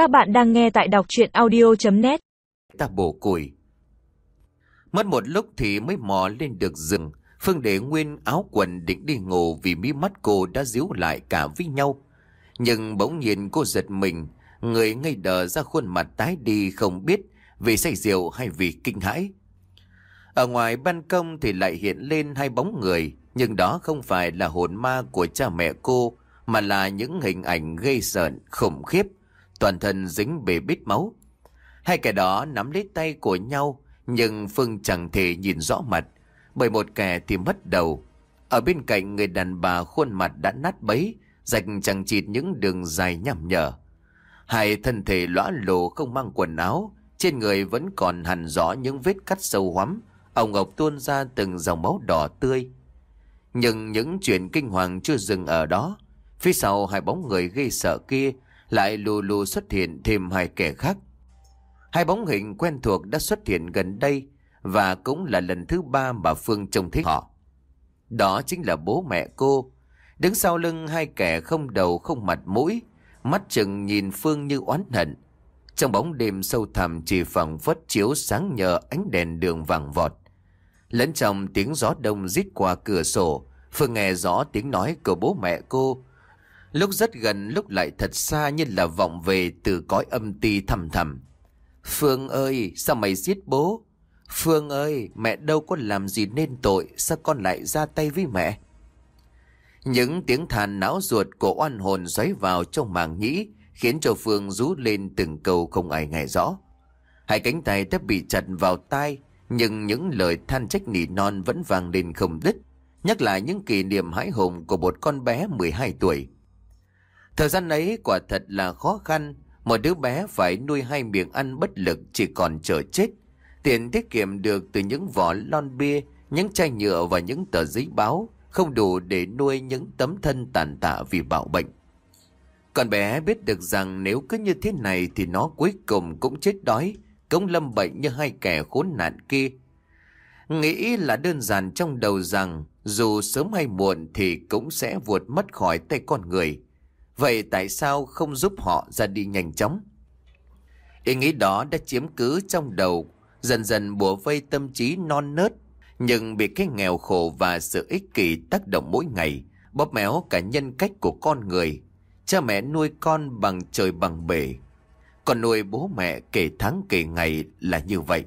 Các bạn đang nghe tại đọc chuyện audio.net Ta bổ củi. Mất một lúc thì mới mò lên được rừng. Phương để nguyên áo quần định đi ngủ vì mí mắt cô đã díu lại cả với nhau. Nhưng bỗng nhiên cô giật mình, người ngây đờ ra khuôn mặt tái đi không biết vì say rượu hay vì kinh hãi. Ở ngoài ban công thì lại hiện lên hai bóng người, nhưng đó không phải là hồn ma của cha mẹ cô, mà là những hình ảnh gây sợ khủng khiếp, toàn thân dính bề bít máu. Hai kẻ đó nắm lấy tay của nhau, nhưng Phương chẳng thể nhìn rõ mặt, bởi một kẻ thì mất đầu. Ở bên cạnh người đàn bà khuôn mặt đã nát bấy, rạch chẳng chịt những đường dài nhằm nhở. Hai thân thể lõa lồ không mang quần áo, trên người vẫn còn hằn rõ những vết cắt sâu hoắm, ông ngọc tuôn ra từng dòng máu đỏ tươi. Nhưng những chuyện kinh hoàng chưa dừng ở đó, phía sau hai bóng người gây sợ kia lại lù lù xuất hiện thêm hai kẻ khác. Hai bóng hình quen thuộc đã xuất hiện gần đây và cũng là lần thứ ba mà Phương trông thấy họ. Đó chính là bố mẹ cô. Đứng sau lưng hai kẻ không đầu không mặt mũi, mắt chừng nhìn Phương như oán hận. Trong bóng đêm sâu thẳm chỉ phẳng phất chiếu sáng nhờ ánh đèn đường vàng vọt. Lẫn trong tiếng gió đông rít qua cửa sổ, Phương nghe rõ tiếng nói của bố mẹ cô. Lúc rất gần lúc lại thật xa như là vọng về từ cõi âm ti thầm thầm. Phương ơi, sao mày giết bố? Phương ơi, mẹ đâu có làm gì nên tội, sao con lại ra tay với mẹ? Những tiếng than não ruột của oan hồn xoáy vào trong màng nhĩ, khiến cho Phương rú lên từng câu không ai nghe rõ. Hai cánh tay đã bị chặt vào tai, nhưng những lời than trách nỉ non vẫn vang lên không đứt, nhắc lại những kỷ niệm hãi hùng của một con bé 12 tuổi. Thời gian ấy quả thật là khó khăn, một đứa bé phải nuôi hai miệng ăn bất lực chỉ còn chờ chết. Tiền tiết kiệm được từ những vỏ lon bia, những chai nhựa và những tờ giấy báo không đủ để nuôi những tấm thân tàn tạ vì bạo bệnh. Con bé biết được rằng nếu cứ như thế này thì nó cuối cùng cũng chết đói, cũng lâm bệnh như hai kẻ khốn nạn kia. Nghĩ là đơn giản trong đầu rằng dù sớm hay muộn thì cũng sẽ vụt mất khỏi tay con người. Vậy tại sao không giúp họ ra đi nhanh chóng? Ý nghĩ đó đã chiếm cứ trong đầu, dần dần bùa vây tâm trí non nớt, nhưng bị cái nghèo khổ và sự ích kỷ tác động mỗi ngày, bóp méo cả nhân cách của con người. Cha mẹ nuôi con bằng trời bằng bể, còn nuôi bố mẹ kể tháng kể ngày là như vậy.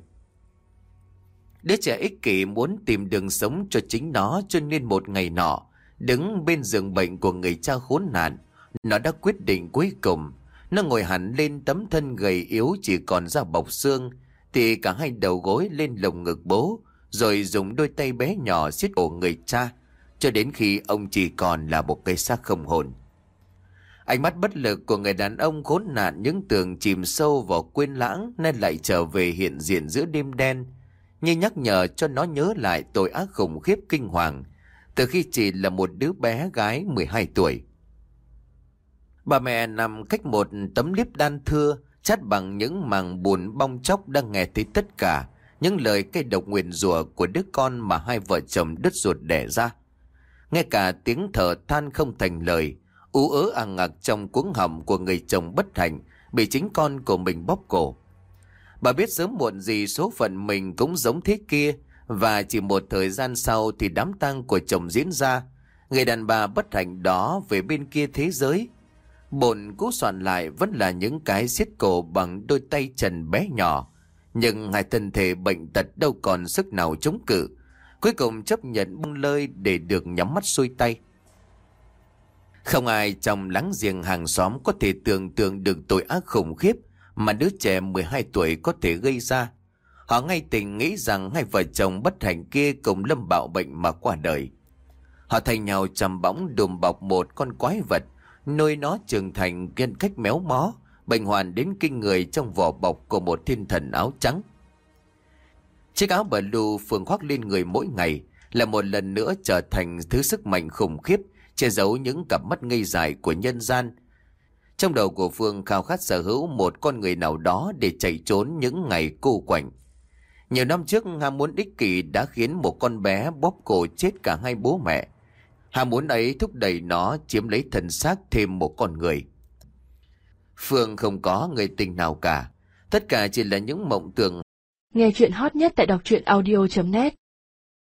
Đứa trẻ ích kỷ muốn tìm đường sống cho chính nó cho nên một ngày nọ, đứng bên giường bệnh của người cha khốn nạn, nó đã quyết định cuối cùng. Nó ngồi hẳn lên tấm thân gầy yếu chỉ còn da bọc xương, thì cả hai đầu gối lên lồng ngực bố, rồi dùng đôi tay bé nhỏ siết cổ người cha, cho đến khi ông chỉ còn là một cây xác không hồn. Ánh mắt bất lực của người đàn ông khốn nạn những tường chìm sâu vào quên lãng nên lại trở về hiện diện giữa đêm đen, như nhắc nhở cho nó nhớ lại tội ác khủng khiếp kinh hoàng, từ khi chỉ là một đứa bé gái 12 tuổi. Bà mẹ nằm cách một tấm liếp đan thưa, chát bằng những màng bùn bong chóc đang nghe thấy tất cả, những lời cây độc nguyền rủa của đứa con mà hai vợ chồng đứt ruột đẻ ra. Nghe cả tiếng thở than không thành lời, ú ớ àng ngạc trong cuống họng của người chồng bất hạnh, bị chính con của mình bóp cổ. Bà biết sớm muộn gì số phận mình cũng giống thế kia, và chỉ một thời gian sau thì đám tang của chồng diễn ra. Người đàn bà bất hạnh đó về bên kia thế giới, Bồn cú soạn lại vẫn là những cái xiết cổ bằng đôi tay trần bé nhỏ. Nhưng hai thân thể bệnh tật đâu còn sức nào chống cự. Cuối cùng chấp nhận buông lơi để được nhắm mắt xuôi tay. Không ai trong láng giềng hàng xóm có thể tưởng tượng được tội ác khủng khiếp mà đứa trẻ 12 tuổi có thể gây ra. Họ ngay tình nghĩ rằng hai vợ chồng bất hạnh kia cùng lâm bạo bệnh mà qua đời. Họ thay nhau chầm bóng đùm bọc một con quái vật nuôi nó trưởng thành ghen cách méo mó, bệnh hoàn đến kinh người trong vỏ bọc của một thiên thần áo trắng. Chiếc áo bà lưu Phương khoác lên người mỗi ngày là một lần nữa trở thành thứ sức mạnh khủng khiếp che giấu những cặp mắt ngây dài của nhân gian. Trong đầu của Phương khao khát sở hữu một con người nào đó để chạy trốn những ngày cô quạnh. Nhiều năm trước ham muốn ích kỷ đã khiến một con bé bóp cổ chết cả hai bố mẹ. Ham muốn ấy thúc đẩy nó chiếm lấy thân xác thêm một con người. Phương không có người tình nào cả. Tất cả chỉ là những mộng tưởng Nghe chuyện hot nhất tại đọc truyện audio.net